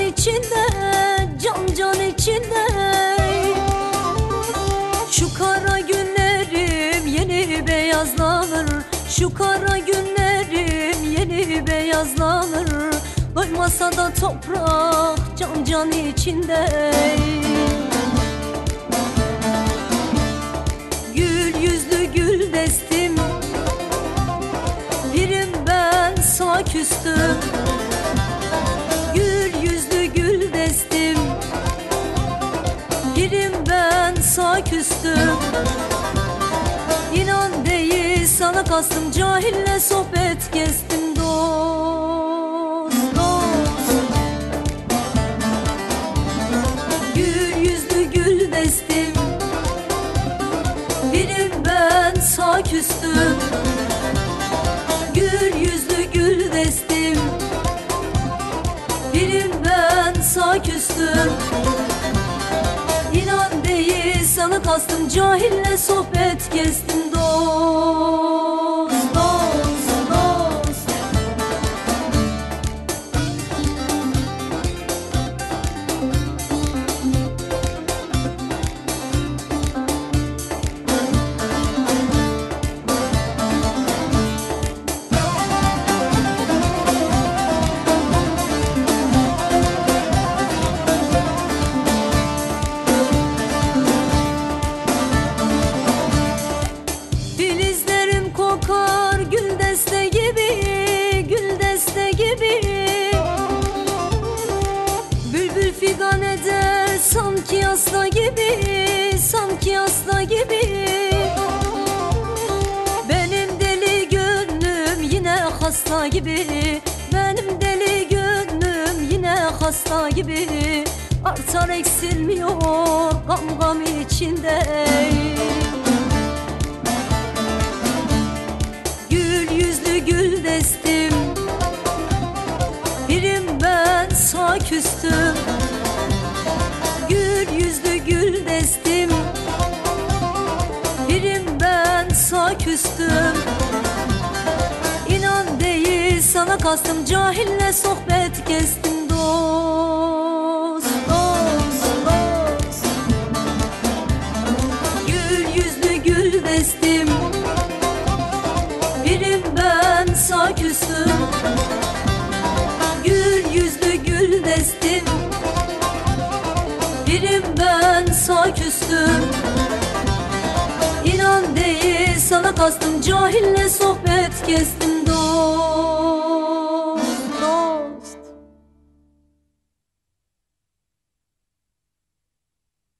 içinde Can can içinde. Şu kara günlerim yeni beyazlanır. Şu kara günlerim yeni beyazlanır. Doymasa da toprak can can içinde. Gül yüzlü gül destim. Birim ben sağ küstüm sana kastım Cahille sohbet kestim dost dost. Gül yüzlü gül destim Birim ben sağ küstüm. Gül yüzlü gül destim Birim ben sağ küstüm kastım Cahille sohbet kestim Dost gibi, sanki asla gibi. Benim deli gönlüm yine hasta gibi. Benim deli gönlüm yine hasta gibi. Artar eksilmiyor gam gam içinde. Gül yüzlü gül destim. Birim ben sağ küstüm küstüm İnan değil sana kastım Cahille sohbet kestim dost Dost dost. Gül yüzlü gül destim Birim ben sağ küstüm. Gül yüzlü gül destim Birim ben sağ küstüm sana kastım Cahille sohbet kestim. Dost